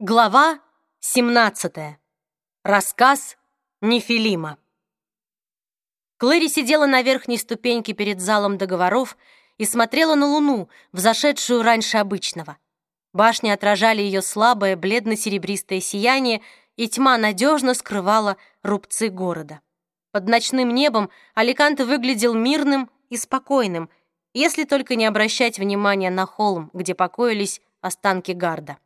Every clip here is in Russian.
Глава 17. Рассказ Нефилима. Клэри сидела на верхней ступеньке перед залом договоров и смотрела на луну, взошедшую раньше обычного. Башни отражали ее слабое бледно-серебристое сияние, и тьма надежно скрывала рубцы города. Под ночным небом Аликанте выглядел мирным и спокойным, если только не обращать внимания на холм, где покоились останки гарда.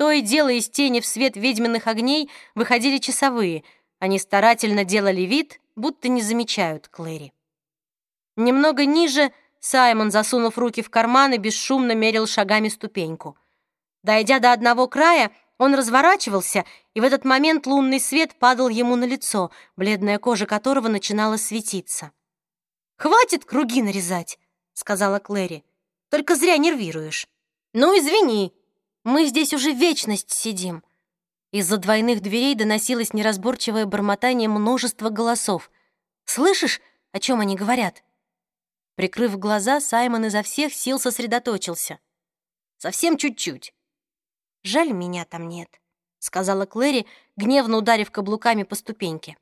То и дело из тени в свет ведьминых огней выходили часовые. Они старательно делали вид, будто не замечают Клэри. Немного ниже Саймон, засунув руки в карманы, бесшумно мерил шагами ступеньку. Дойдя до одного края, он разворачивался, и в этот момент лунный свет падал ему на лицо, бледная кожа которого начинала светиться. «Хватит круги нарезать!» — сказала Клэри. «Только зря нервируешь». «Ну, извини!» Мы здесь уже вечность сидим». Из-за двойных дверей доносилось неразборчивое бормотание множества голосов. «Слышишь, о чем они говорят?» Прикрыв глаза, Саймон изо всех сил сосредоточился. «Совсем чуть-чуть». «Жаль, меня там нет», — сказала Клэри, гневно ударив каблуками по ступеньке.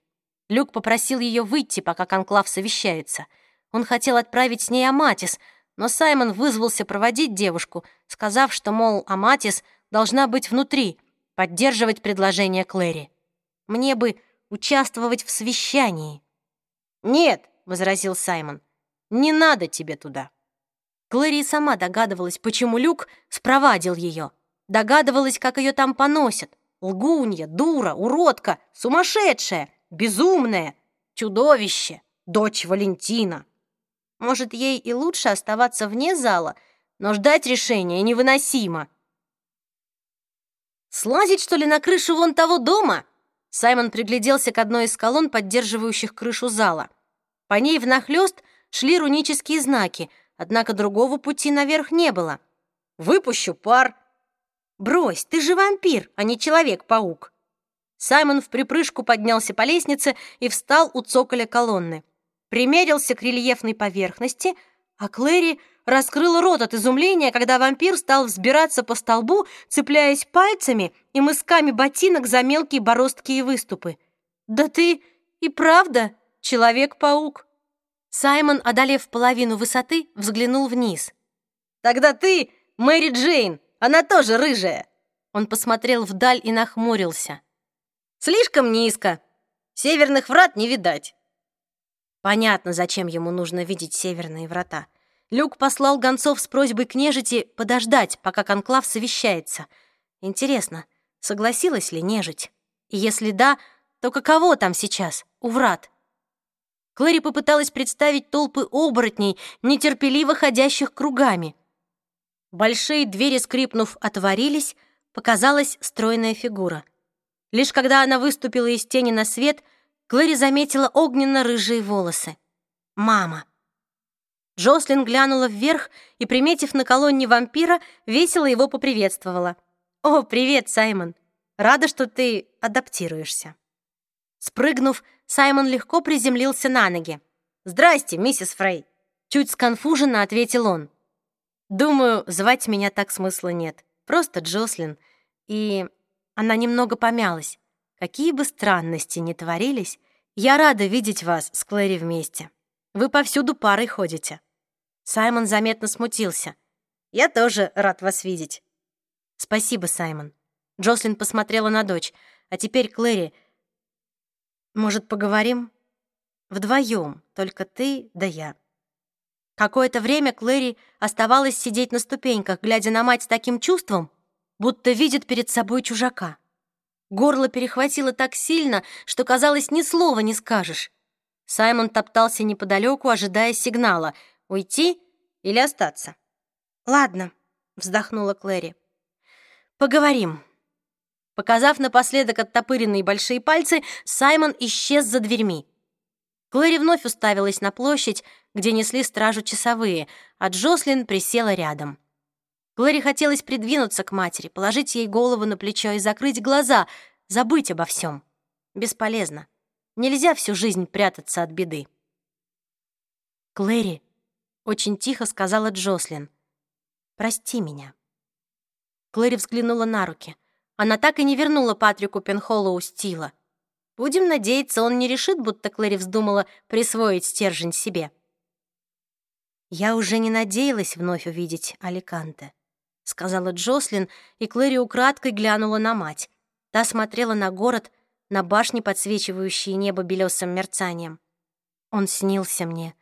Люк попросил ее выйти, пока конклав совещается. Он хотел отправить с ней Аматис — но Саймон вызвался проводить девушку, сказав, что, мол, Аматис должна быть внутри, поддерживать предложение Клэри. Мне бы участвовать в совещании. «Нет», — возразил Саймон, — «не надо тебе туда». Клэри сама догадывалась, почему Люк спровадил ее. Догадывалась, как ее там поносят. Лгунья, дура, уродка, сумасшедшая, безумная, чудовище, дочь Валентина. Может, ей и лучше оставаться вне зала, но ждать решения невыносимо. «Слазить, что ли, на крышу вон того дома?» Саймон пригляделся к одной из колонн, поддерживающих крышу зала. По ней внахлёст шли рунические знаки, однако другого пути наверх не было. «Выпущу пар!» «Брось, ты же вампир, а не человек-паук!» Саймон в припрыжку поднялся по лестнице и встал у цоколя колонны примерился к рельефной поверхности, а Клэри раскрыла рот от изумления, когда вампир стал взбираться по столбу, цепляясь пальцами и мысками ботинок за мелкие бороздкие выступы. «Да ты и правда Человек-паук!» Саймон, одолев половину высоты, взглянул вниз. «Тогда ты Мэри Джейн, она тоже рыжая!» Он посмотрел вдаль и нахмурился. «Слишком низко. Северных врат не видать. Понятно, зачем ему нужно видеть северные врата. Люк послал гонцов с просьбой к нежити подождать, пока конклав совещается. Интересно, согласилась ли нежить? И если да, то каково там сейчас, у врат? Клэри попыталась представить толпы оборотней, нетерпеливо ходящих кругами. Большие двери, скрипнув, отворились, показалась стройная фигура. Лишь когда она выступила из тени на свет — Клэри заметила огненно-рыжие волосы. «Мама!» Джослин глянула вверх и, приметив на колонне вампира, весело его поприветствовала. «О, привет, Саймон! Рада, что ты адаптируешься». Спрыгнув, Саймон легко приземлился на ноги. «Здрасте, миссис Фрей!» Чуть сконфуженно ответил он. «Думаю, звать меня так смысла нет. Просто Джослин». И она немного помялась. Какие бы странности ни творились, я рада видеть вас с Клэри вместе. Вы повсюду парой ходите». Саймон заметно смутился. «Я тоже рад вас видеть». «Спасибо, Саймон». Джослин посмотрела на дочь. «А теперь, Клэри, может, поговорим? Вдвоем, только ты да я». Какое-то время Клэри оставалась сидеть на ступеньках, глядя на мать с таким чувством, будто видит перед собой чужака. Горло перехватило так сильно, что, казалось, ни слова не скажешь. Саймон топтался неподалеку, ожидая сигнала — уйти или остаться. «Ладно», — вздохнула Клэри. «Поговорим». Показав напоследок оттопыренные большие пальцы, Саймон исчез за дверьми. Клэри вновь уставилась на площадь, где несли стражу часовые, а Джослин присела рядом. Глэри хотелось придвинуться к матери, положить ей голову на плечо и закрыть глаза, забыть обо всем. Бесполезно. Нельзя всю жизнь прятаться от беды. «Клэри», — очень тихо сказала Джослин, — «прости меня». Клэри взглянула на руки. Она так и не вернула Патрику Пенхоллоу Стила. Будем надеяться, он не решит, будто Клэри вздумала присвоить стержень себе. «Я уже не надеялась вновь увидеть Аликанте», — сказала Джослин, и Клэри украдкой глянула на мать. Та смотрела на город, на башни, подсвечивающие небо белесым мерцанием. Он снился мне,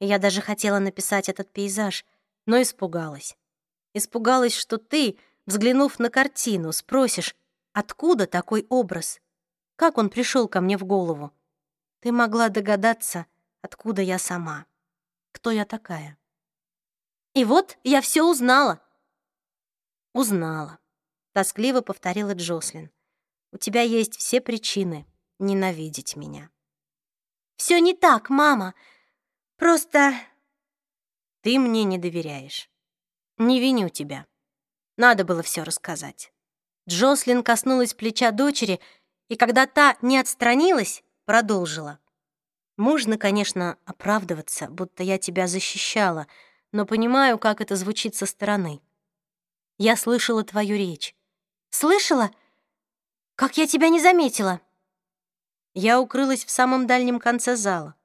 и я даже хотела написать этот пейзаж, но испугалась. Испугалась, что ты, взглянув на картину, спросишь, откуда такой образ? Как он пришел ко мне в голову? Ты могла догадаться, откуда я сама. Кто я такая? И вот я все узнала. Узнала. Тоскливо повторила Джослин. У тебя есть все причины ненавидеть меня. Все не так, мама. Просто... Ты мне не доверяешь. Не виню тебя. Надо было все рассказать. Джослин коснулась плеча дочери и когда та не отстранилась, продолжила. «Можно, конечно, оправдываться, будто я тебя защищала, но понимаю, как это звучит со стороны. Я слышала твою речь. Слышала? Как я тебя не заметила?» Я укрылась в самом дальнем конце зала.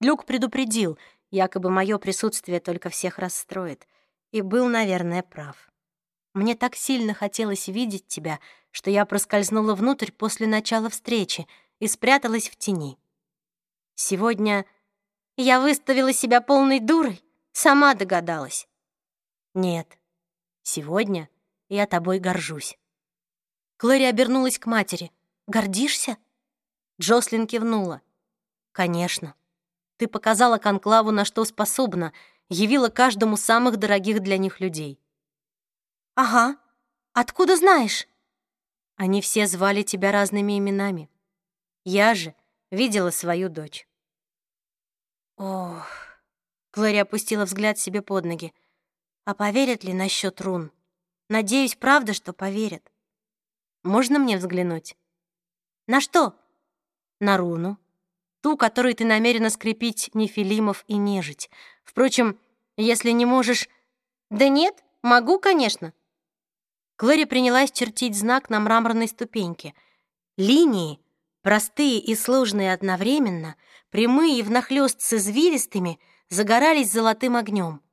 Люк предупредил, якобы мое присутствие только всех расстроит, и был, наверное, прав. Мне так сильно хотелось видеть тебя, что я проскользнула внутрь после начала встречи и спряталась в тени. Сегодня я выставила себя полной дурой, сама догадалась. Нет, сегодня я тобой горжусь. Клэри обернулась к матери. «Гордишься?» Джослин кивнула. «Конечно. Ты показала Конклаву, на что способна, явила каждому самых дорогих для них людей. «Ага. Откуда знаешь?» Они все звали тебя разными именами. Я же видела свою дочь. Ох, Глория опустила взгляд себе под ноги. А поверят ли насчет рун? Надеюсь, правда, что поверят. Можно мне взглянуть? На что? На руну. Ту, которую ты намерена скрепить нефилимов и нежить. Впрочем, если не можешь... Да нет, могу, конечно. Клэри принялась чертить знак на мраморной ступеньке. Линии, простые и сложные одновременно, прямые и внахлёст с извилистыми, загорались золотым огнем.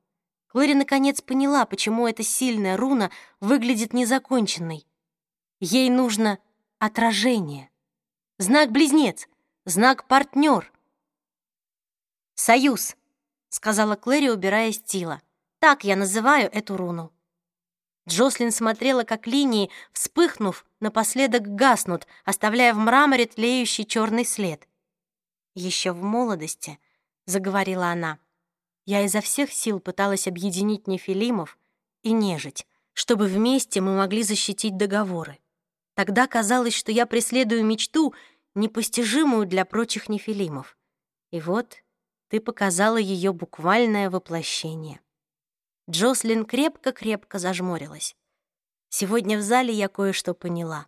Клэри наконец поняла, почему эта сильная руна выглядит незаконченной. Ей нужно отражение. Знак-близнец, знак-партнер. «Союз», — сказала Клэри, убирая стила. «Так я называю эту руну». Джослин смотрела, как линии, вспыхнув, напоследок гаснут, оставляя в мраморе тлеющий черный след. «Еще в молодости», — заговорила она, — «я изо всех сил пыталась объединить нефилимов и нежить, чтобы вместе мы могли защитить договоры. Тогда казалось, что я преследую мечту, непостижимую для прочих нефилимов. И вот ты показала ее буквальное воплощение». Джослин крепко-крепко зажмурилась. Сегодня в зале я кое-что поняла.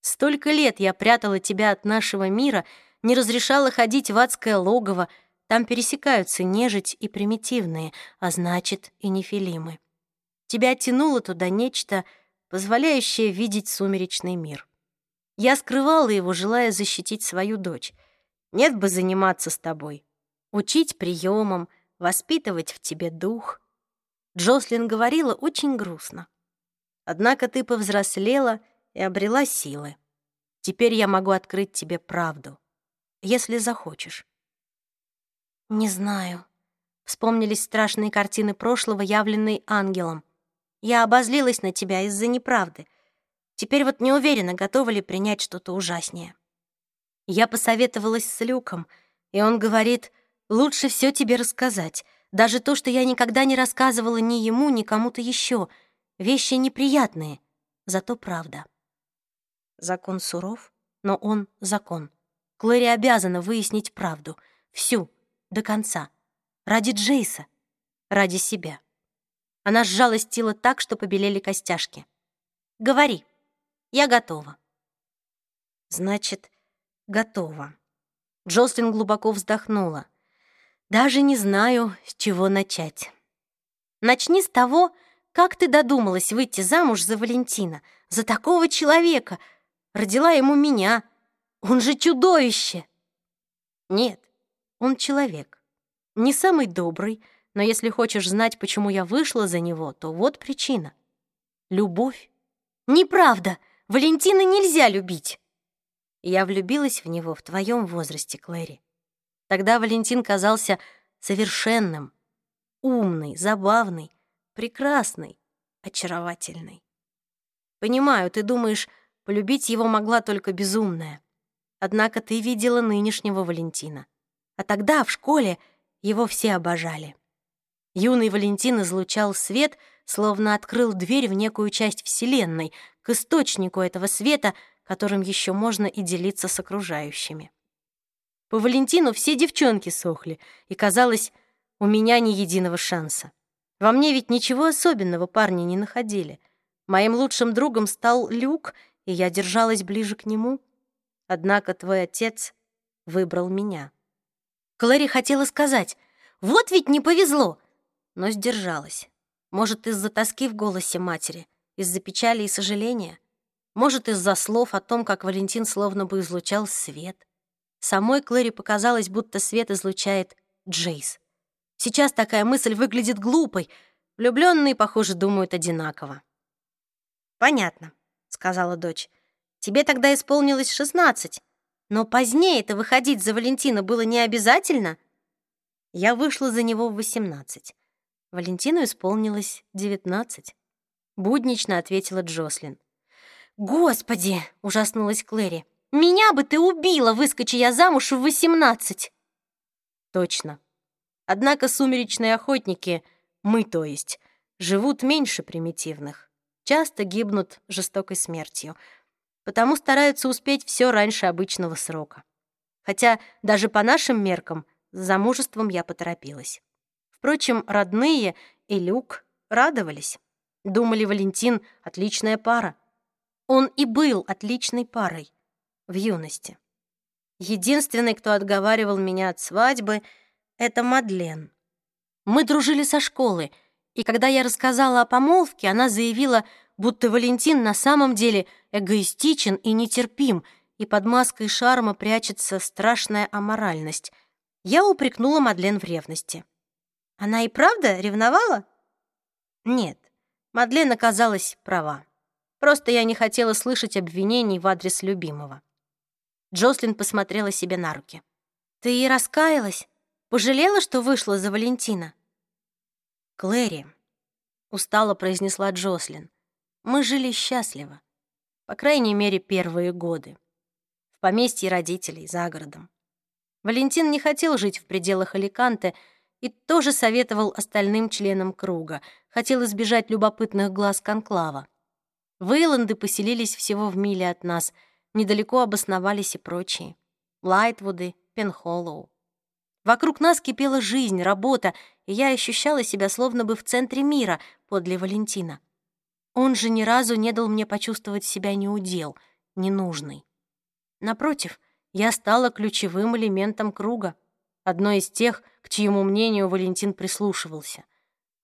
Столько лет я прятала тебя от нашего мира, не разрешала ходить в адское логово, там пересекаются нежить и примитивные, а значит, и нефилимы. Тебя тянуло туда нечто, позволяющее видеть сумеречный мир. Я скрывала его, желая защитить свою дочь. Нет бы заниматься с тобой. Учить приемам, воспитывать в тебе дух — Джослин говорила очень грустно. «Однако ты повзрослела и обрела силы. Теперь я могу открыть тебе правду, если захочешь». «Не знаю», — вспомнились страшные картины прошлого, явленные ангелом. «Я обозлилась на тебя из-за неправды. Теперь вот не уверена, готова ли принять что-то ужаснее». Я посоветовалась с Люком, и он говорит, «Лучше все тебе рассказать». Даже то, что я никогда не рассказывала ни ему, ни кому-то еще. Вещи неприятные, зато правда. Закон суров, но он закон. Клэри обязана выяснить правду. Всю, до конца. Ради Джейса. Ради себя. Она сжала стила так, что побелели костяшки. «Говори. Я готова». «Значит, готова». Джослин глубоко вздохнула. Даже не знаю, с чего начать. Начни с того, как ты додумалась выйти замуж за Валентина, за такого человека. Родила ему меня. Он же чудовище. Нет, он человек. Не самый добрый, но если хочешь знать, почему я вышла за него, то вот причина. Любовь. Неправда. Валентина нельзя любить. Я влюбилась в него в твоем возрасте, Клэри. Тогда Валентин казался совершенным, умный, забавный, прекрасный, очаровательный. Понимаю, ты думаешь, полюбить его могла только безумная. Однако ты видела нынешнего Валентина. А тогда, в школе, его все обожали. Юный Валентин излучал свет, словно открыл дверь в некую часть Вселенной, к источнику этого света, которым еще можно и делиться с окружающими. По Валентину все девчонки сохли, и казалось, у меня ни единого шанса. Во мне ведь ничего особенного парни не находили. Моим лучшим другом стал Люк, и я держалась ближе к нему. Однако твой отец выбрал меня. Клэри хотела сказать, вот ведь не повезло, но сдержалась. Может, из-за тоски в голосе матери, из-за печали и сожаления, может, из-за слов о том, как Валентин словно бы излучал свет. Самой Клэри показалось, будто свет излучает Джейс. Сейчас такая мысль выглядит глупой. Влюбленные, похоже, думают одинаково. «Понятно», — сказала дочь. «Тебе тогда исполнилось шестнадцать. Но позднее-то выходить за Валентина было не обязательно». Я вышла за него в восемнадцать. Валентину исполнилось девятнадцать. Буднично ответила Джослин. «Господи!» — ужаснулась Клэри. «Меня бы ты убила, выскочи я замуж в восемнадцать!» «Точно», Однако сумеречные охотники, мы то есть, живут меньше примитивных, часто гибнут жестокой смертью, потому стараются успеть все раньше обычного срока. Хотя даже по нашим меркам с замужеством я поторопилась. Впрочем, родные и Люк радовались. Думали, Валентин — отличная пара. Он и был отличной парой в юности. Единственный, кто отговаривал меня от свадьбы — это Мадлен. Мы дружили со школы, и когда я рассказала о помолвке, она заявила, будто Валентин на самом деле эгоистичен и нетерпим, и под маской шарма прячется страшная аморальность. Я упрекнула Мадлен в ревности. Она и правда ревновала? Нет, Мадлен оказалась права. Просто я не хотела слышать обвинений в адрес любимого. Джослин посмотрела себе на руки. «Ты и раскаялась?» Пожалела, что вышла за Валентина?» «Клэри», — устало произнесла Джослин, — «мы жили счастливо. По крайней мере, первые годы. В поместье родителей, за городом. Валентин не хотел жить в пределах Аликанте и тоже советовал остальным членам круга, хотел избежать любопытных глаз конклава. Вейланды поселились всего в миле от нас, недалеко обосновались и прочие. Лайтвуды, Пенхоллоу. Вокруг нас кипела жизнь, работа, и я ощущала себя словно бы в центре мира подле Валентина. Он же ни разу не дал мне почувствовать себя неудел, ненужной. Напротив, я стала ключевым элементом круга, одной из тех, к чьему мнению Валентин прислушивался.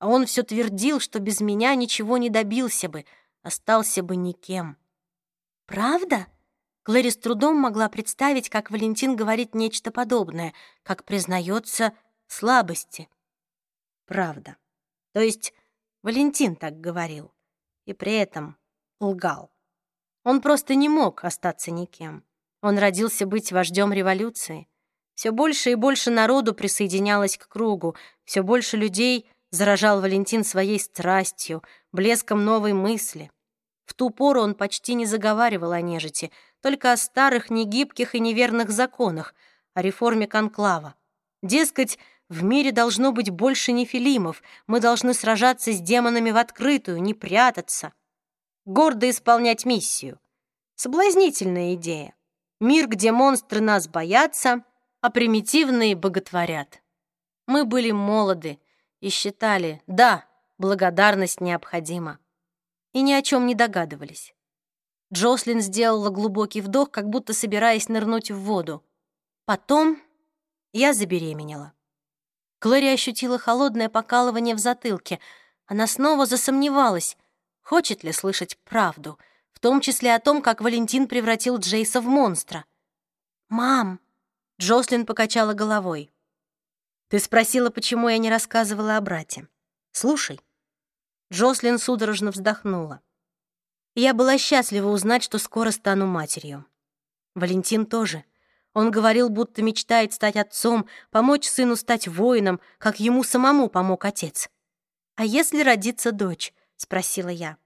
А он все твердил, что без меня ничего не добился бы, остался бы никем. «Правда?» Клэри с трудом могла представить, как Валентин говорит нечто подобное, как признается слабости. Правда. То есть Валентин так говорил и при этом лгал. Он просто не мог остаться никем. Он родился быть вождем революции. Все больше и больше народу присоединялось к кругу, все больше людей заражал Валентин своей страстью, блеском новой мысли. В ту пору он почти не заговаривал о нежити, только о старых, негибких и неверных законах, о реформе конклава. Дескать, в мире должно быть больше нефилимов, мы должны сражаться с демонами в открытую, не прятаться. Гордо исполнять миссию. Соблазнительная идея. Мир, где монстры нас боятся, а примитивные боготворят. Мы были молоды и считали, да, благодарность необходима. И ни о чем не догадывались. Джослин сделала глубокий вдох, как будто собираясь нырнуть в воду. Потом я забеременела. Клэри ощутила холодное покалывание в затылке. Она снова засомневалась, хочет ли слышать правду. В том числе о том, как Валентин превратил Джейса в монстра. «Мам!» — Джослин покачала головой. «Ты спросила, почему я не рассказывала о брате. Слушай». Джослин судорожно вздохнула. Я была счастлива узнать, что скоро стану матерью. Валентин тоже. Он говорил, будто мечтает стать отцом, помочь сыну стать воином, как ему самому помог отец. «А если родится дочь?» — спросила я.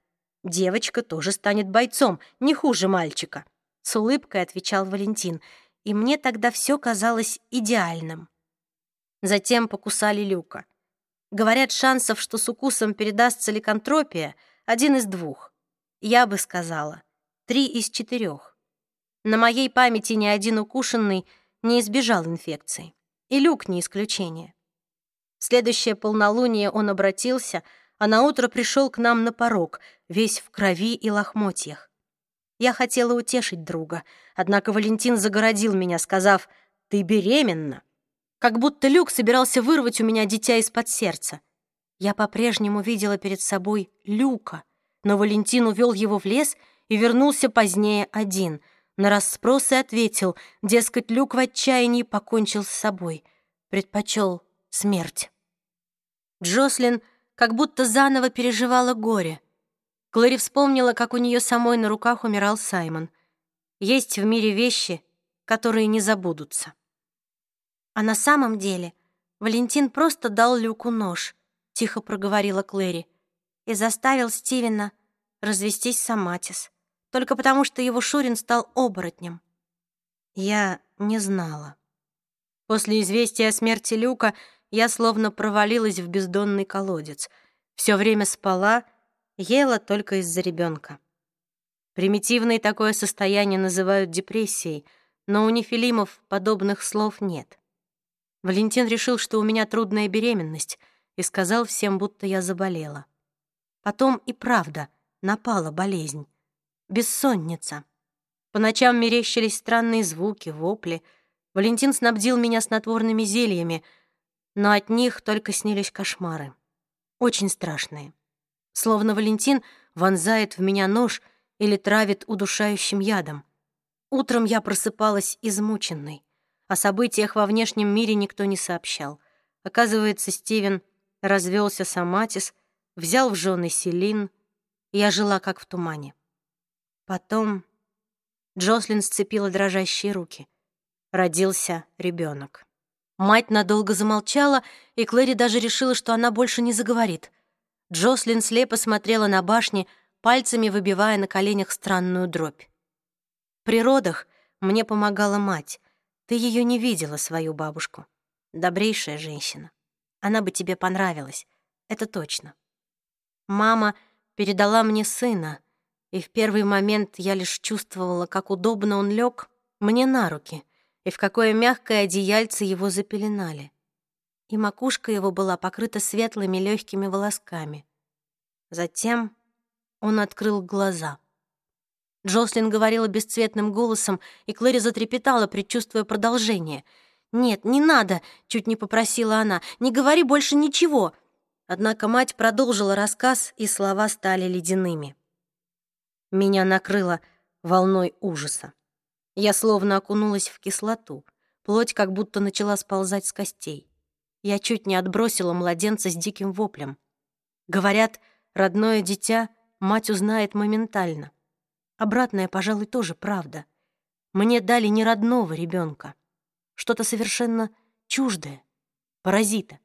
«Девочка тоже станет бойцом, не хуже мальчика», — с улыбкой отвечал Валентин, и мне тогда все казалось идеальным. Затем покусали Люка. Говорят, шансов, что с укусом передастся ликантропия, один из двух. Я бы сказала, три из четырех. На моей памяти ни один укушенный не избежал инфекции. И Люк не исключение. В следующее полнолуние он обратился, а на утро пришел к нам на порог, весь в крови и лохмотьях. Я хотела утешить друга, однако Валентин загородил меня, сказав «Ты беременна!» Как будто Люк собирался вырвать у меня дитя из-под сердца. Я по-прежнему видела перед собой Люка, но Валентин увел его в лес и вернулся позднее один. На расспросы ответил, дескать, Люк в отчаянии покончил с собой, предпочел смерть. Джослин как будто заново переживала горе. Глори вспомнила, как у нее самой на руках умирал Саймон. Есть в мире вещи, которые не забудутся. А на самом деле Валентин просто дал Люку нож, тихо проговорила Клэри и заставил Стивена развестись с Аматис, только потому что его Шурин стал оборотнем. Я не знала. После известия о смерти Люка я словно провалилась в бездонный колодец. Все время спала, ела только из-за ребенка. Примитивное такое состояние называют депрессией, но у нефилимов подобных слов нет. Валентин решил, что у меня трудная беременность, и сказал всем, будто я заболела. Потом и правда напала болезнь. Бессонница. По ночам мерещились странные звуки, вопли. Валентин снабдил меня снотворными зельями, но от них только снились кошмары. Очень страшные. Словно Валентин вонзает в меня нож или травит удушающим ядом. Утром я просыпалась измученной. О событиях во внешнем мире никто не сообщал. Оказывается, Стивен развелся с Аматис — взял в жены Селин. Я жила как в тумане. Потом Джослин сцепила дрожащие руки. Родился ребенок. Мать надолго замолчала, и Клэри даже решила, что она больше не заговорит. Джослин слепо смотрела на башни, пальцами выбивая на коленях странную дробь. При родах мне помогала мать. Ты ее не видела, свою бабушку. Добрейшая женщина. Она бы тебе понравилась, это точно. Мама передала мне сына, и в первый момент я лишь чувствовала, как удобно он лег мне на руки, и в какое мягкое одеяльце его запеленали. И макушка его была покрыта светлыми легкими волосками. Затем он открыл глаза. Джослин говорила бесцветным голосом, и Клэри затрепетала, предчувствуя продолжение. «Нет, не надо!» — чуть не попросила она. «Не говори больше ничего!» Однако мать продолжила рассказ, и слова стали ледяными. Меня накрыло волной ужаса. Я словно окунулась в кислоту. Плоть как будто начала сползать с костей. Я чуть не отбросила младенца с диким воплем. Говорят, родное дитя мать узнает моментально. Обратное, пожалуй, тоже правда. Мне дали не родного ребенка, что-то совершенно чуждое, паразита.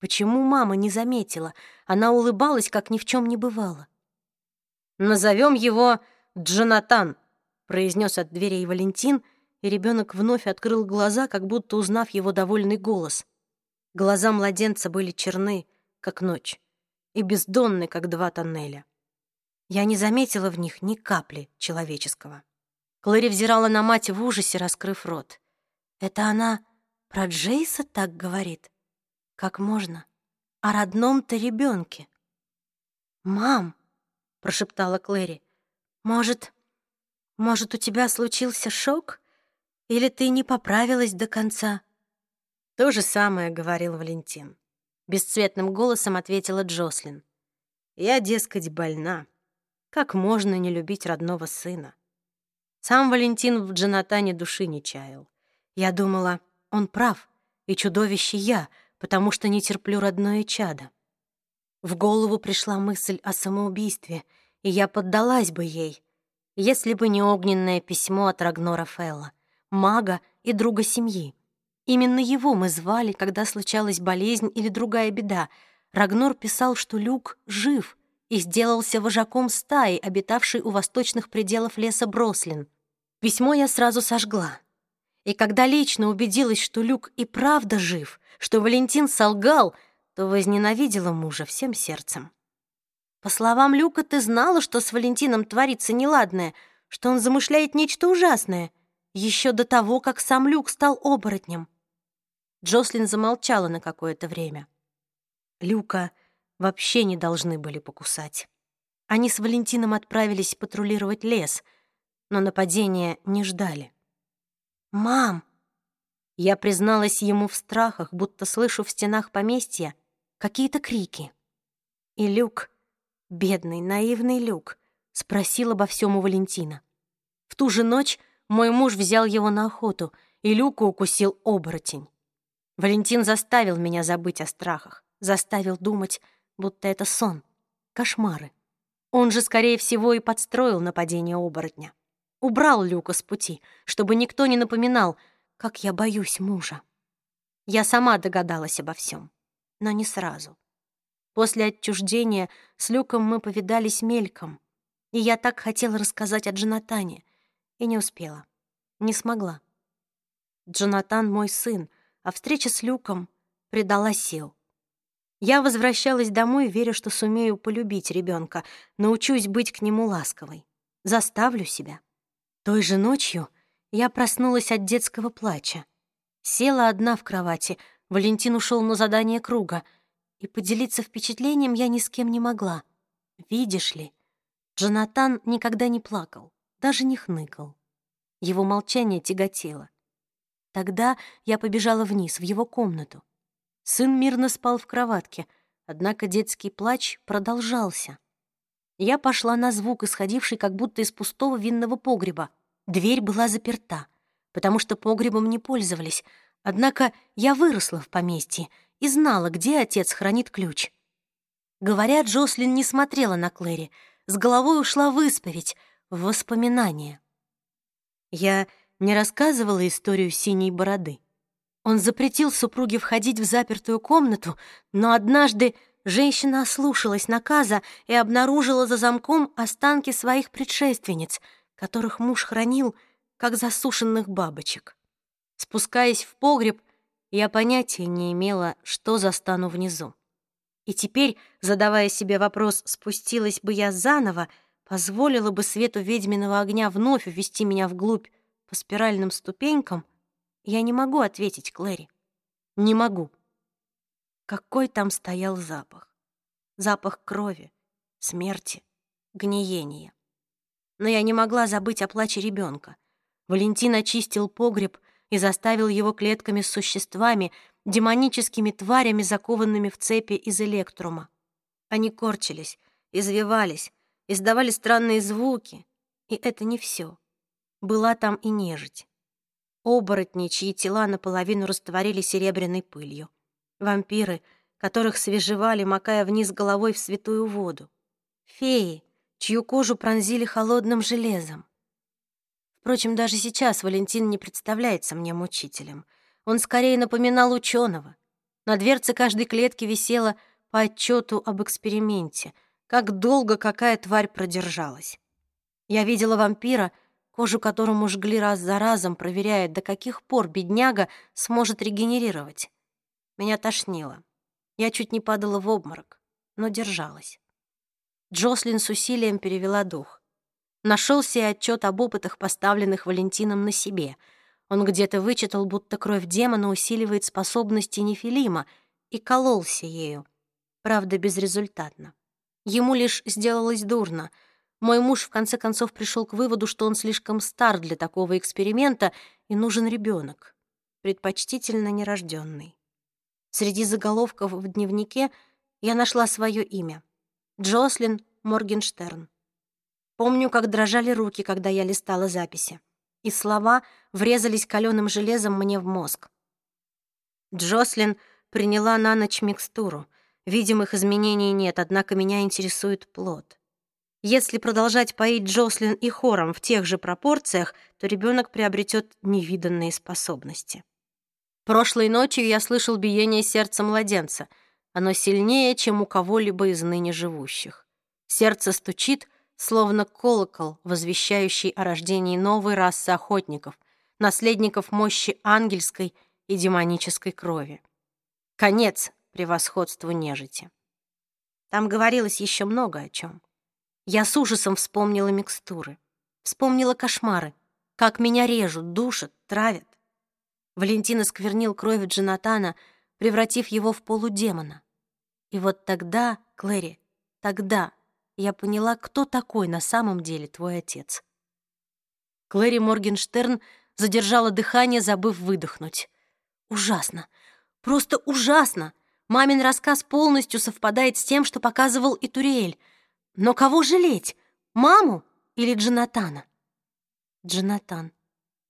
Почему мама не заметила? Она улыбалась, как ни в чем не бывало. «Назовем его Джонатан», — произнес от дверей Валентин, и ребенок вновь открыл глаза, как будто узнав его довольный голос. Глаза младенца были черны, как ночь, и бездонны, как два тоннеля. Я не заметила в них ни капли человеческого. Клэри взирала на мать в ужасе, раскрыв рот. «Это она про Джейса так говорит?» Как можно? О родном-то ребенке. «Мам!» — прошептала Клэри. «Может, может, у тебя случился шок? Или ты не поправилась до конца?» «То же самое», — говорил Валентин. Бесцветным голосом ответила Джослин. «Я, дескать, больна. Как можно не любить родного сына? Сам Валентин в Джонатане души не чаял. Я думала, он прав, и чудовище я, потому что не терплю родное чадо. В голову пришла мысль о самоубийстве, и я поддалась бы ей, если бы не огненное письмо от Рагнора Фелла, мага и друга семьи. Именно его мы звали, когда случалась болезнь или другая беда. Рагнор писал, что Люк жив и сделался вожаком стаи, обитавшей у восточных пределов леса Брослин. Письмо я сразу сожгла. И когда лично убедилась, что Люк и правда жив, что Валентин солгал, то возненавидела мужа всем сердцем. По словам Люка, ты знала, что с Валентином творится неладное, что он замышляет нечто ужасное, еще до того, как сам Люк стал оборотнем. Джослин замолчала на какое-то время. Люка вообще не должны были покусать. Они с Валентином отправились патрулировать лес, но нападения не ждали. «Мам!» Я призналась ему в страхах, будто слышу в стенах поместья какие-то крики. И Люк, бедный, наивный Люк, спросил обо всем у Валентина. В ту же ночь мой муж взял его на охоту, и Люку укусил оборотень. Валентин заставил меня забыть о страхах, заставил думать, будто это сон, кошмары. Он же, скорее всего, и подстроил нападение оборотня. Убрал Люка с пути, чтобы никто не напоминал, как я боюсь мужа. Я сама догадалась обо всем, но не сразу. После отчуждения с Люком мы повидались мельком, и я так хотела рассказать о Джонатане, и не успела, не смогла. Джонатан — мой сын, а встреча с Люком придала сил. Я возвращалась домой, веря, что сумею полюбить ребенка, научусь быть к нему ласковой, заставлю себя. Той же ночью я проснулась от детского плача. Села одна в кровати, Валентин ушел на задание круга, и поделиться впечатлением я ни с кем не могла. Видишь ли, Джонатан никогда не плакал, даже не хныкал. Его молчание тяготело. Тогда я побежала вниз, в его комнату. Сын мирно спал в кроватке, однако детский плач продолжался. Я пошла на звук, исходивший как будто из пустого винного погреба. Дверь была заперта, потому что погребом не пользовались, однако я выросла в поместье и знала, где отец хранит ключ. Говорят, Джослин не смотрела на Клэри, с головой ушла в исповедь, в воспоминания. Я не рассказывала историю синей бороды. Он запретил супруге входить в запертую комнату, но однажды женщина ослушалась наказа и обнаружила за замком останки своих предшественниц, которых муж хранил, как засушенных бабочек. Спускаясь в погреб, я понятия не имела, что застану внизу. И теперь, задавая себе вопрос, спустилась бы я заново, позволила бы свету ведьминого огня вновь увести меня вглубь по спиральным ступенькам, я не могу ответить Клэри. Не могу. Какой там стоял запах? Запах крови, смерти, гниения. Но я не могла забыть о плаче ребенка. Валентин очистил погреб и заставил его клетками с существами, демоническими тварями, закованными в цепи из электрума. Они корчились, извивались, издавали странные звуки, и это не все была там и нежить. Оборотни, чьи тела наполовину растворили серебряной пылью. Вампиры, которых свежевали, макая вниз головой в святую воду. Феи, чью кожу пронзили холодным железом. Впрочем, даже сейчас Валентин не представляется мне мучителем. Он скорее напоминал ученого. На дверце каждой клетки висело по отчету об эксперименте, как долго какая тварь продержалась. Я видела вампира — кожу которому жгли раз за разом, проверяя, до каких пор бедняга сможет регенерировать. Меня тошнило. Я чуть не падала в обморок, но держалась. Джослин с усилием перевела дух. Нашелся и отчет об опытах, поставленных Валентином на себе. Он где-то вычитал, будто кровь демона усиливает способности Нефилима, и кололся ею. Правда, безрезультатно. Ему лишь сделалось дурно — мой муж в конце концов пришел к выводу, что он слишком стар для такого эксперимента и нужен ребенок, предпочтительно нерожденный. Среди заголовков в дневнике я нашла свое имя — Джослин Моргенштерн. Помню, как дрожали руки, когда я листала записи. И слова врезались каленым железом мне в мозг. Джослин приняла на ночь микстуру. Видимых изменений нет, однако меня интересует плод. Если продолжать поить Джослин и хором в тех же пропорциях, то ребенок приобретет невиданные способности. Прошлой ночью я слышал биение сердца младенца. Оно сильнее, чем у кого-либо из ныне живущих. Сердце стучит, словно колокол, возвещающий о рождении новой расы охотников, наследников мощи ангельской и демонической крови. Конец превосходству нежити. Там говорилось еще много о чем. Я с ужасом вспомнила микстуры, вспомнила кошмары, как меня режут, душат, травят. Валентина сквернил кровь Джонатана, превратив его в полудемона. И вот тогда, Клэри, тогда я поняла, кто такой на самом деле твой отец. Клэри Моргенштерн задержала дыхание, забыв выдохнуть. Ужасно. Просто ужасно. Мамин рассказ полностью совпадает с тем, что показывал и Туриэль. Но кого жалеть? Маму или Джонатана? Джонатан.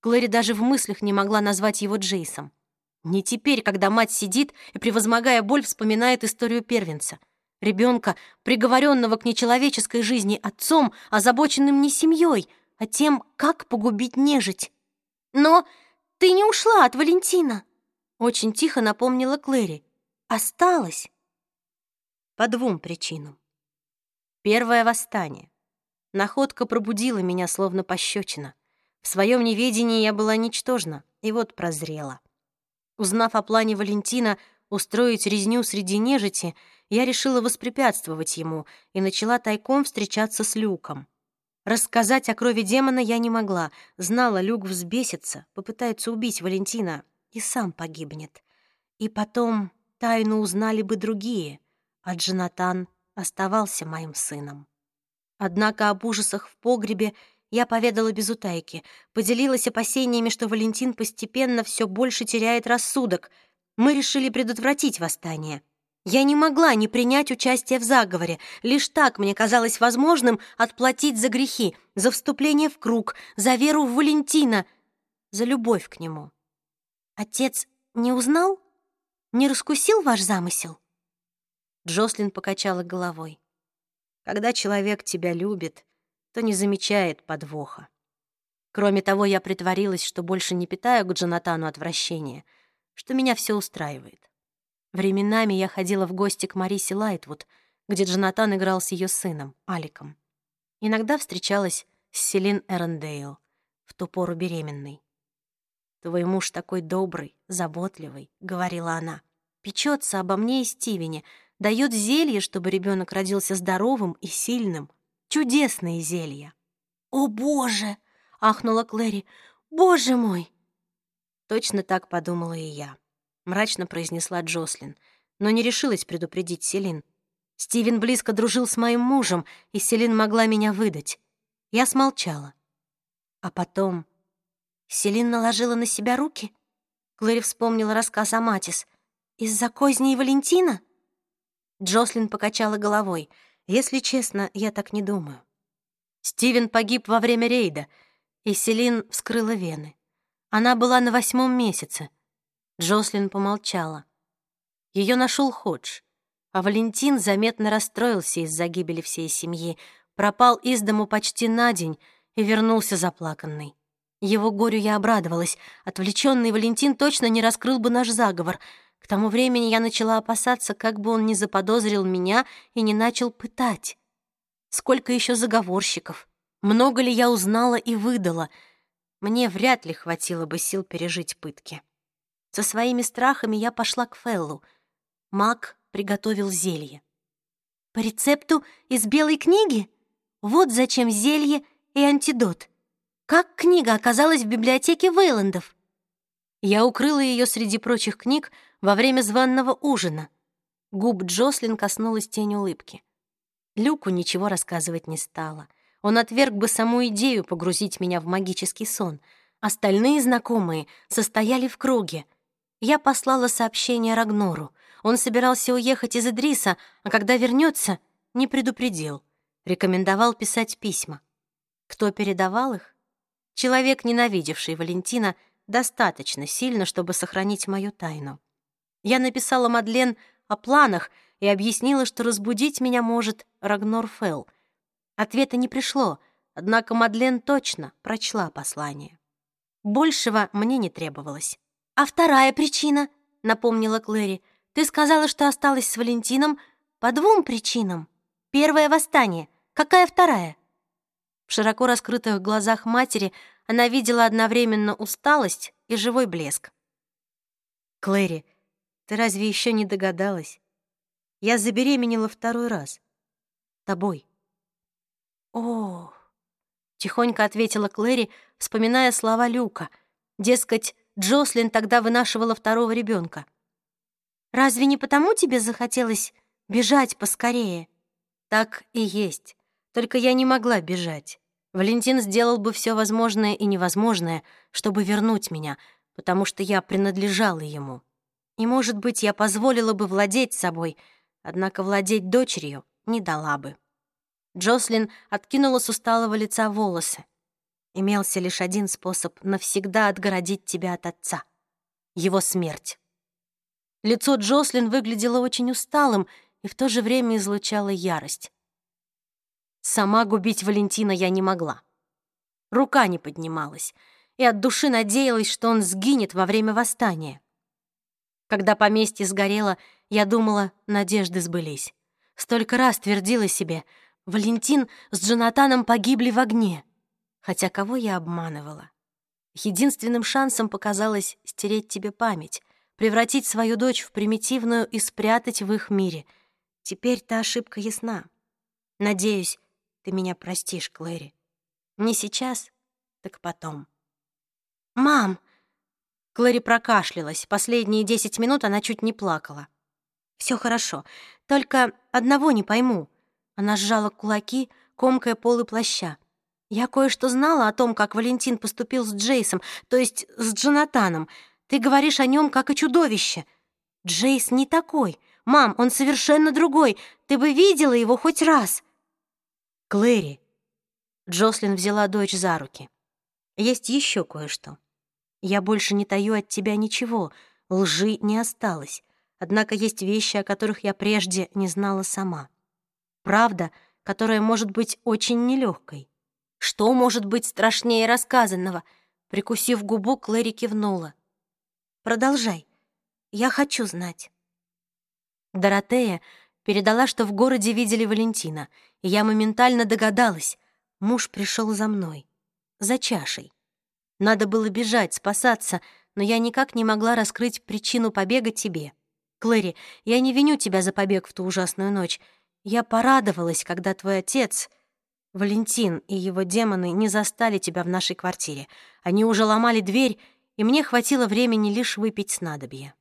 Клэри даже в мыслях не могла назвать его Джейсом. Не теперь, когда мать сидит и, превозмогая боль, вспоминает историю первенца — Ребенка, приговоренного к нечеловеческой жизни отцом, озабоченным не семьей, а тем, как погубить нежить. «Но ты не ушла от Валентина!» Очень тихо напомнила Клэри. «Осталась!» По двум причинам. Первое — восстание. Находка пробудила меня, словно пощечина. В своем неведении я была ничтожна, и вот прозрела. Узнав о плане Валентина устроить резню среди нежити, я решила воспрепятствовать ему и начала тайком встречаться с Люком. Рассказать о крови демона я не могла. Знала, Люк взбесится, попытается убить Валентина и сам погибнет. И потом тайну узнали бы другие, а Джонатан оставался моим сыном. Однако об ужасах в погребе я поведала без утайки, поделилась опасениями, что Валентин постепенно все больше теряет рассудок. Мы решили предотвратить восстание — я не могла не принять участие в заговоре. Лишь так мне казалось возможным отплатить за грехи, за вступление в круг, за веру в Валентина, за любовь к нему. Отец не узнал? Не раскусил ваш замысел? Джослин покачала головой. Когда человек тебя любит, то не замечает подвоха. Кроме того, я притворилась, что больше не питаю к Джонатану отвращения, что меня все устраивает. Временами я ходила в гости к Марисе Лайтвуд, где Джонатан играл с ее сыном, Аликом. Иногда встречалась с Селин Эрендейл, в ту пору беременной. «Твой муж такой добрый, заботливый», — говорила она. «Печется обо мне и Стивене, дает зелье, чтобы ребенок родился здоровым и сильным. Чудесные зелья». «О, Боже!» — ахнула Клэри. «Боже мой!» Точно так подумала и я мрачно произнесла Джослин, но не решилась предупредить Селин. Стивен близко дружил с моим мужем, и Селин могла меня выдать. Я смолчала. А потом... Селин наложила на себя руки? Клэри вспомнила рассказ о Матис. «Из-за козней Валентина?» Джослин покачала головой. «Если честно, я так не думаю. Стивен погиб во время рейда, и Селин вскрыла вены. Она была на восьмом месяце. Джослин помолчала. Ее нашел Ходж, а Валентин заметно расстроился из-за гибели всей семьи, пропал из дому почти на день и вернулся заплаканный. Его горю я обрадовалась. Отвлеченный Валентин точно не раскрыл бы наш заговор. К тому времени я начала опасаться, как бы он не заподозрил меня и не начал пытать. Сколько еще заговорщиков? Много ли я узнала и выдала? Мне вряд ли хватило бы сил пережить пытки. Со своими страхами я пошла к Феллу. Мак приготовил зелье. По рецепту из белой книги? Вот зачем зелье и антидот. Как книга оказалась в библиотеке Вейландов? Я укрыла ее среди прочих книг во время званного ужина. Губ Джослин коснулась тень улыбки. Люку ничего рассказывать не стала. Он отверг бы саму идею погрузить меня в магический сон. Остальные знакомые состояли в круге, я послала сообщение Рагнору. Он собирался уехать из Идриса, а когда вернется, не предупредил. Рекомендовал писать письма. Кто передавал их? Человек, ненавидевший Валентина, достаточно сильно, чтобы сохранить мою тайну. Я написала Мадлен о планах и объяснила, что разбудить меня может Рагнор Фелл. Ответа не пришло, однако Мадлен точно прочла послание. Большего мне не требовалось. «А вторая причина», — напомнила Клэри, «ты сказала, что осталась с Валентином по двум причинам. Первое — восстание. Какая вторая?» В широко раскрытых глазах матери она видела одновременно усталость и живой блеск. «Клэри, ты разве еще не догадалась? Я забеременела второй раз. Тобой». «О!» — тихонько ответила Клэри, вспоминая слова Люка. Дескать, Джослин тогда вынашивала второго ребенка. «Разве не потому тебе захотелось бежать поскорее?» «Так и есть. Только я не могла бежать. Валентин сделал бы все возможное и невозможное, чтобы вернуть меня, потому что я принадлежала ему. И, может быть, я позволила бы владеть собой, однако владеть дочерью не дала бы. Джослин откинула с усталого лица волосы. Имелся лишь один способ навсегда отгородить тебя от отца — его смерть. Лицо Джослин выглядело очень усталым и в то же время излучало ярость. Сама губить Валентина я не могла. Рука не поднималась, и от души надеялась, что он сгинет во время восстания. Когда поместье сгорело, я думала, надежды сбылись. Столько раз твердила себе, Валентин с Джонатаном погибли в огне. Хотя кого я обманывала? Единственным шансом показалось стереть тебе память, превратить свою дочь в примитивную и спрятать в их мире. Теперь та ошибка ясна. Надеюсь, ты меня простишь, Клэри. Не сейчас, так потом. «Мам!» Клэри прокашлялась. Последние десять минут она чуть не плакала. Все хорошо, только одного не пойму». Она сжала кулаки, комкая полы плаща. «Я кое-что знала о том, как Валентин поступил с Джейсом, то есть с Джонатаном. Ты говоришь о нем как о чудовище. Джейс не такой. Мам, он совершенно другой. Ты бы видела его хоть раз». «Клэри!» Джослин взяла дочь за руки. «Есть еще кое-что. Я больше не таю от тебя ничего, лжи не осталось. Однако есть вещи, о которых я прежде не знала сама. Правда, которая может быть очень нелегкой. Что может быть страшнее рассказанного?» Прикусив губу, Клэри кивнула. «Продолжай. Я хочу знать». Доротея Передала, что в городе видели Валентина, и я моментально догадалась. Муж пришел за мной. За чашей. Надо было бежать, спасаться, но я никак не могла раскрыть причину побега тебе. Клэри, я не виню тебя за побег в ту ужасную ночь. Я порадовалась, когда твой отец, Валентин и его демоны не застали тебя в нашей квартире. Они уже ломали дверь, и мне хватило времени лишь выпить снадобье.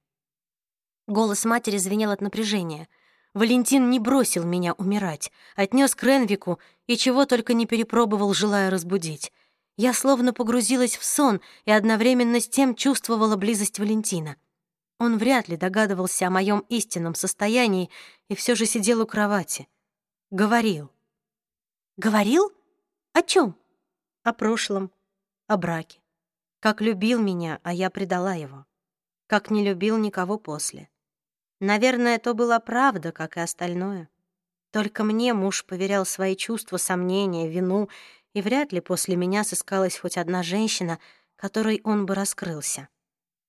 Голос матери звенел от напряжения — Валентин не бросил меня умирать, отнес к Ренвику и чего только не перепробовал, желая разбудить. Я словно погрузилась в сон и одновременно с тем чувствовала близость Валентина. Он вряд ли догадывался о моем истинном состоянии и все же сидел у кровати. Говорил. Говорил? О чем? О прошлом, о браке. Как любил меня, а я предала его. Как не любил никого после. Наверное, то была правда, как и остальное. Только мне муж поверял свои чувства, сомнения, вину, и вряд ли после меня сыскалась хоть одна женщина, которой он бы раскрылся.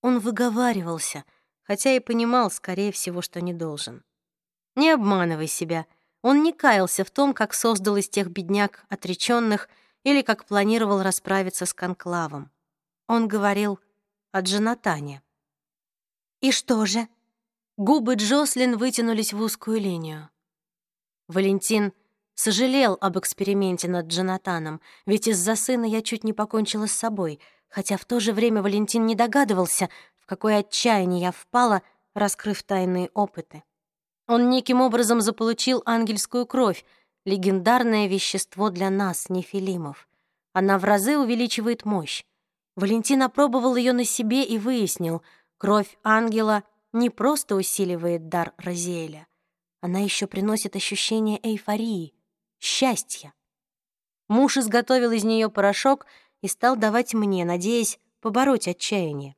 Он выговаривался, хотя и понимал, скорее всего, что не должен. Не обманывай себя. Он не каялся в том, как создал из тех бедняк отреченных или как планировал расправиться с конклавом. Он говорил о Джонатане. «И что же?» Губы Джослин вытянулись в узкую линию. Валентин сожалел об эксперименте над Джонатаном, ведь из-за сына я чуть не покончила с собой, хотя в то же время Валентин не догадывался, в какое отчаяние я впала, раскрыв тайные опыты. Он неким образом заполучил ангельскую кровь, легендарное вещество для нас, нефилимов. Она в разы увеличивает мощь. Валентин опробовал ее на себе и выяснил, кровь ангела — не просто усиливает дар Розеэля, она еще приносит ощущение эйфории, счастья. Муж изготовил из нее порошок и стал давать мне, надеясь побороть отчаяние.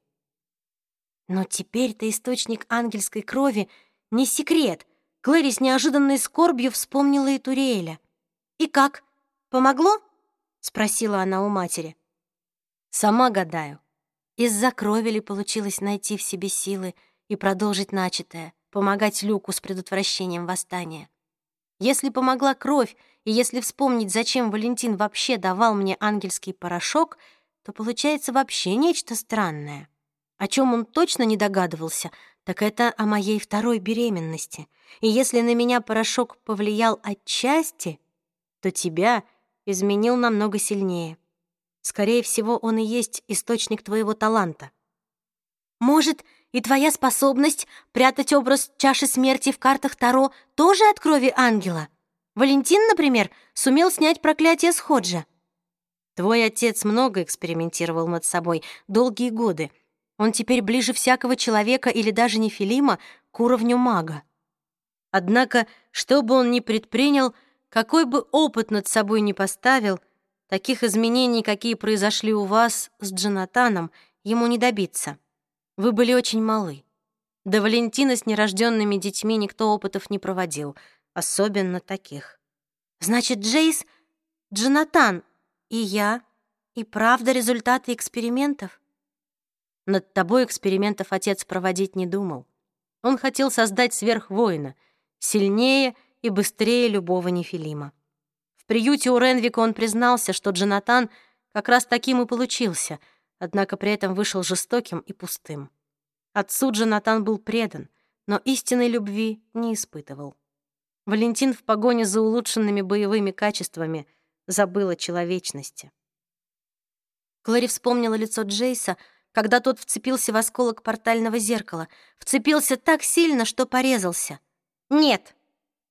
Но теперь-то источник ангельской крови не секрет. Клэри с неожиданной скорбью вспомнила и Туриэля. «И как? Помогло?» — спросила она у матери. «Сама гадаю. Из-за крови ли получилось найти в себе силы и продолжить начатое, помогать Люку с предотвращением восстания? Если помогла кровь, и если вспомнить, зачем Валентин вообще давал мне ангельский порошок, то получается вообще нечто странное. О чем он точно не догадывался, так это о моей второй беременности. И если на меня порошок повлиял отчасти, то тебя изменил намного сильнее. Скорее всего, он и есть источник твоего таланта. Может, и твоя способность прятать образ чаши смерти в картах Таро тоже от крови ангела? Валентин, например, сумел снять проклятие с Ходжа. Твой отец много экспериментировал над собой долгие годы, он теперь ближе всякого человека или даже не Филима к уровню мага. Однако, что бы он ни предпринял, какой бы опыт над собой ни поставил, таких изменений, какие произошли у вас с Джонатаном, ему не добиться. Вы были очень малы. До Валентина с нерожденными детьми никто опытов не проводил, особенно таких. Значит, Джейс, Джонатан и я, и правда результаты экспериментов? Над тобой экспериментов отец проводить не думал. Он хотел создать сверхвоина, сильнее и быстрее любого нефилима. В приюте у Ренвика он признался, что Джонатан как раз таким и получился, однако при этом вышел жестоким и пустым. Отцу Джонатан был предан, но истинной любви не испытывал. Валентин в погоне за улучшенными боевыми качествами забыл о человечности. Клэри вспомнила лицо Джейса, когда тот вцепился в осколок портального зеркала. Вцепился так сильно, что порезался. «Нет!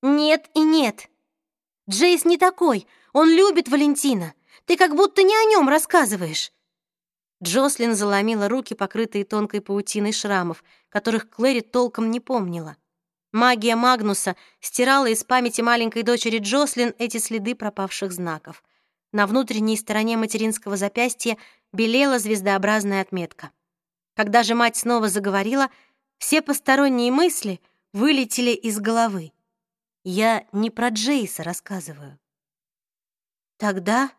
Нет и нет! Джейс не такой! Он любит Валентина! Ты как будто не о нем рассказываешь!» Джослин заломила руки, покрытые тонкой паутиной шрамов, которых Клэри толком не помнила. Магия Магнуса стирала из памяти маленькой дочери Джослин эти следы пропавших знаков. На внутренней стороне материнского запястья белела звездообразная отметка. Когда же мать снова заговорила, все посторонние мысли вылетели из головы. Я не про Джейса рассказываю. Тогда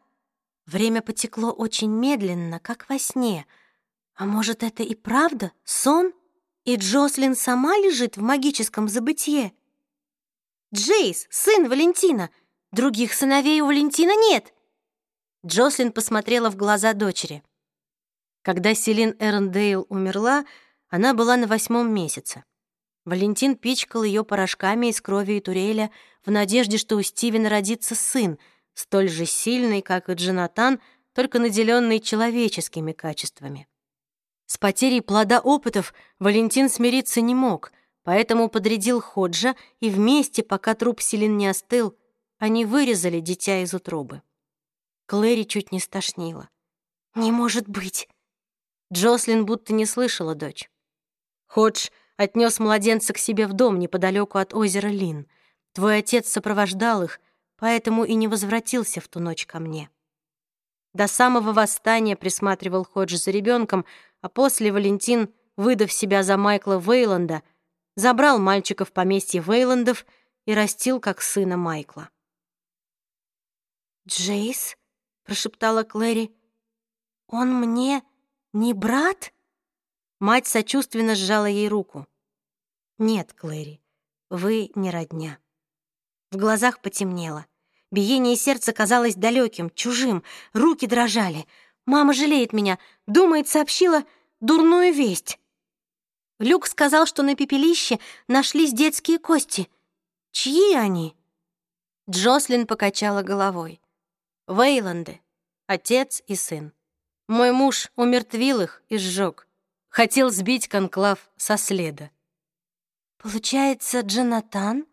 время потекло очень медленно, как во сне. А может, это и правда сон? И Джослин сама лежит в магическом забытье? Джейс, сын Валентина. Других сыновей у Валентина нет. Джослин посмотрела в глаза дочери. Когда Селин Эрндейл умерла, она была на восьмом месяце. Валентин пичкал ее порошками из крови и туреля в надежде, что у Стивена родится сын, столь же сильный, как и Джонатан, только наделенный человеческими качествами. С потерей плода опытов Валентин смириться не мог, поэтому подрядил Ходжа, и вместе, пока труп Селин не остыл, они вырезали дитя из утробы. Клэри чуть не стошнила. «Не может быть!» Джослин будто не слышала дочь. Ходж отнес младенца к себе в дом неподалеку от озера Лин. Твой отец сопровождал их, поэтому и не возвратился в ту ночь ко мне. До самого восстания присматривал Ходж за ребенком, а после Валентин, выдав себя за Майкла Вейланда, забрал мальчика в поместье Вейландов и растил как сына Майкла. «Джейс?» Прошептала Клэри. «Он мне не брат?» Мать сочувственно сжала ей руку. «Нет, Клэри, вы не родня». В глазах потемнело. Биение сердца казалось далеким, чужим, руки дрожали. «Мама жалеет меня, думает, сообщила дурную весть». Люк сказал, что на пепелище нашлись детские кости. Чьи они? Джослин покачала головой. Вейланды, отец и сын. Мой муж умертвил их и сжег. Хотел сбить конклав со следа. Получается, Джонатан?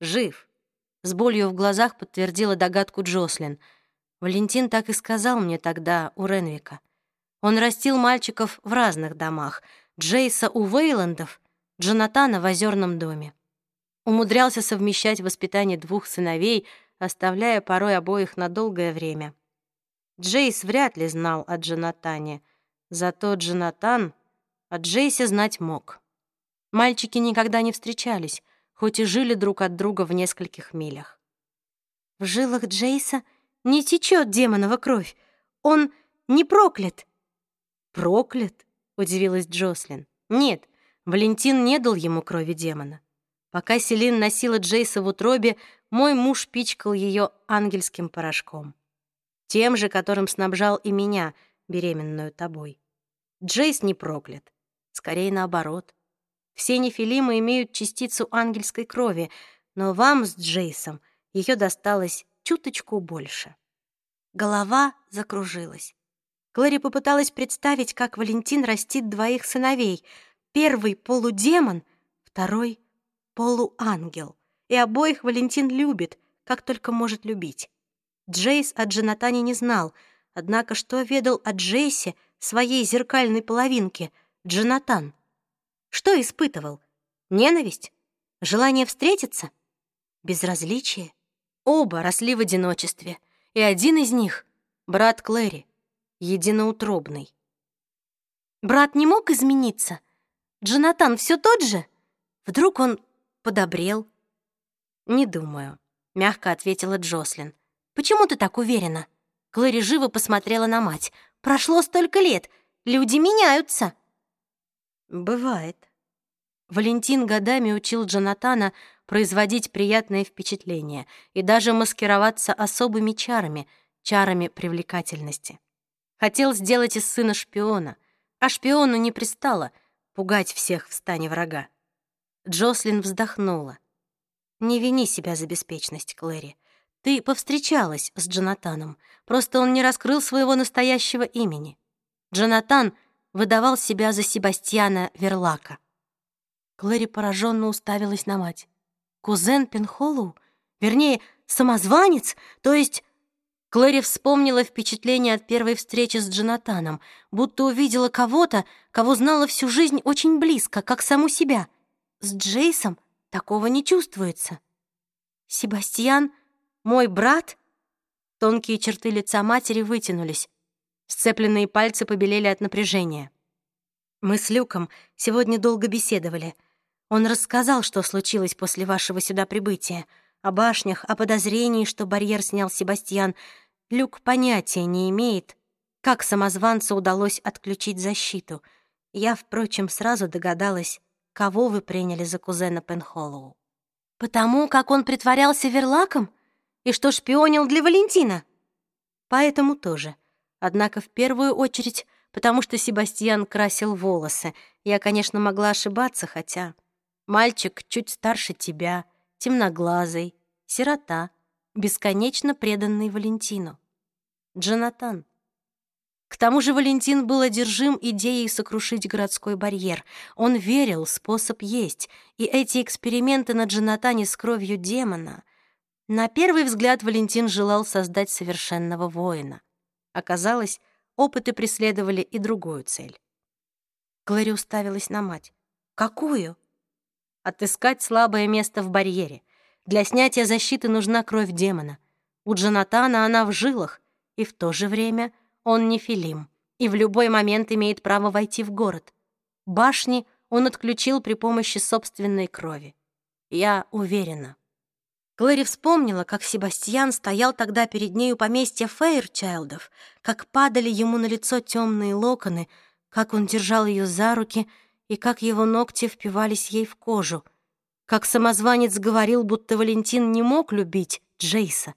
Жив. С болью в глазах подтвердила догадку Джослин. Валентин так и сказал мне тогда у Ренвика. Он растил мальчиков в разных домах. Джейса у Вейландов, Джонатана в озерном доме. Умудрялся совмещать воспитание двух сыновей оставляя порой обоих на долгое время. Джейс вряд ли знал о Джонатане, зато Джонатан о Джейсе знать мог. Мальчики никогда не встречались, хоть и жили друг от друга в нескольких милях. В жилах Джейса не течет демонова кровь. Он не проклят. Проклят? Удивилась Джослин. Нет, Валентин не дал ему крови демона. Пока Селин носила Джейса в утробе, мой муж пичкал ее ангельским порошком. Тем же, которым снабжал и меня, беременную тобой. Джейс не проклят. Скорее наоборот. Все нефилимы имеют частицу ангельской крови, но вам с Джейсом ее досталось чуточку больше. Голова закружилась. Глори попыталась представить, как Валентин растит двоих сыновей. Первый — полудемон, второй — полуангел. И обоих Валентин любит, как только может любить. Джейс о Джонатане не знал, однако что ведал о Джейсе, своей зеркальной половинке, Джонатан? Что испытывал? Ненависть? Желание встретиться? Безразличие? Оба росли в одиночестве, и один из них — брат Клэри, единоутробный. Брат не мог измениться? Джонатан все тот же? Вдруг он подобрел? «Не думаю», — мягко ответила Джослин. «Почему ты так уверена?» Клэри живо посмотрела на мать. «Прошло столько лет. Люди меняются». «Бывает». Валентин годами учил Джонатана производить приятное впечатление и даже маскироваться особыми чарами, чарами привлекательности. Хотел сделать из сына шпиона, а шпиону не пристало пугать всех в стане врага. Джослин вздохнула. «Не вини себя за беспечность, Клэри. Ты повстречалась с Джонатаном, просто он не раскрыл своего настоящего имени. Джонатан выдавал себя за Себастьяна Верлака». Клэри пораженно уставилась на мать. Кузен Пенхоллоу? Вернее, самозванец? То есть... Клэри вспомнила впечатление от первой встречи с Джонатаном, будто увидела кого-то, кого знала всю жизнь очень близко, как саму себя. С Джейсом такого не чувствуется. «Себастьян, мой брат?» Тонкие черты лица матери вытянулись. Сцепленные пальцы побелели от напряжения. «Мы с Люком сегодня долго беседовали. Он рассказал, что случилось после вашего сюда прибытия. О башнях, о подозрении, что барьер снял Себастьян. Люк понятия не имеет, как самозванцу удалось отключить защиту. Я, впрочем, сразу догадалась, кого вы приняли за кузена Пенхоллоу. Потому как он притворялся верлаком? И что шпионил для Валентина? Поэтому тоже. Однако в первую очередь, потому что Себастьян красил волосы. Я, конечно, могла ошибаться, хотя... Мальчик чуть старше тебя, темноглазый, сирота, бесконечно преданный Валентину. Джонатан. К тому же Валентин был одержим идеей сокрушить городской барьер. Он верил, способ есть, и эти эксперименты на Джонатане с кровью демона... На первый взгляд Валентин желал создать совершенного воина. Оказалось, опыты преследовали и другую цель. Глэри уставилась на мать. «Какую?» отыскать слабое место в барьере. Для снятия защиты нужна кровь демона. У Джонатана она в жилах, и в то же время он не Филим, и в любой момент имеет право войти в город. Башни он отключил при помощи собственной крови. Я уверена. Клэри вспомнила, как Себастьян стоял тогда перед нею поместья Фейрчайлдов, как падали ему на лицо темные локоны, как он держал ее за руки — и как его ногти впивались ей в кожу, как самозванец говорил, будто Валентин не мог любить Джейса.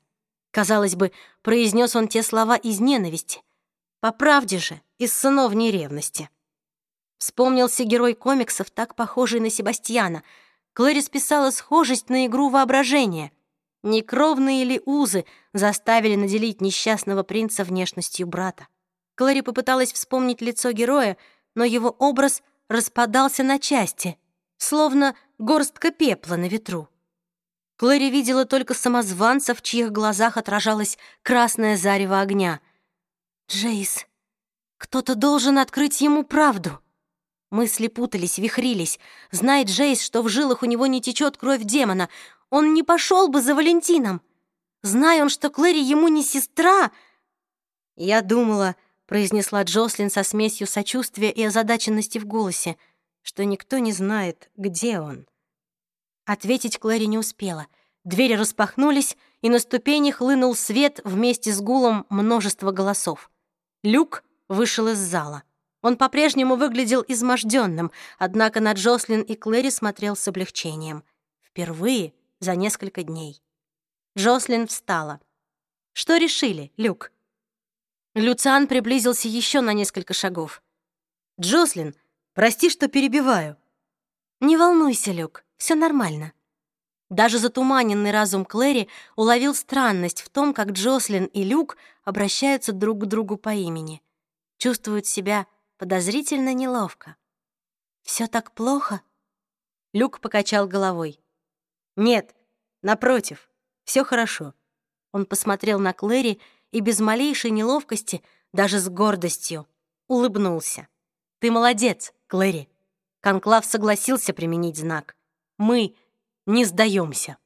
Казалось бы, произнес он те слова из ненависти. По правде же, из сыновней ревности. Вспомнился герой комиксов, так похожий на Себастьяна. Клэрис писала схожесть на игру воображения. Некровные ли узы заставили наделить несчастного принца внешностью брата? Клэри попыталась вспомнить лицо героя, но его образ — распадался на части, словно горстка пепла на ветру. Клэри видела только самозванца, в чьих глазах отражалось красное зарево огня. «Джейс, кто-то должен открыть ему правду». Мысли путались, вихрились. Знает Джейс, что в жилах у него не течет кровь демона. Он не пошел бы за Валентином. Зная он, что Клэри ему не сестра... Я думала, произнесла Джослин со смесью сочувствия и озадаченности в голосе, что никто не знает, где он. Ответить Клэри не успела. Двери распахнулись, и на ступени хлынул свет вместе с гулом множества голосов. Люк вышел из зала. Он по-прежнему выглядел изможденным, однако на Джослин и Клэри смотрел с облегчением. Впервые за несколько дней. Джослин встала. «Что решили, Люк?» Люциан приблизился еще на несколько шагов. «Джослин, прости, что перебиваю». «Не волнуйся, Люк, все нормально». Даже затуманенный разум Клэри уловил странность в том, как Джослин и Люк обращаются друг к другу по имени. Чувствуют себя подозрительно неловко. Все так плохо?» Люк покачал головой. «Нет, напротив, все хорошо». Он посмотрел на Клэри и без малейшей неловкости, даже с гордостью, улыбнулся. «Ты молодец, Клэри!» Конклав согласился применить знак. «Мы не сдаемся».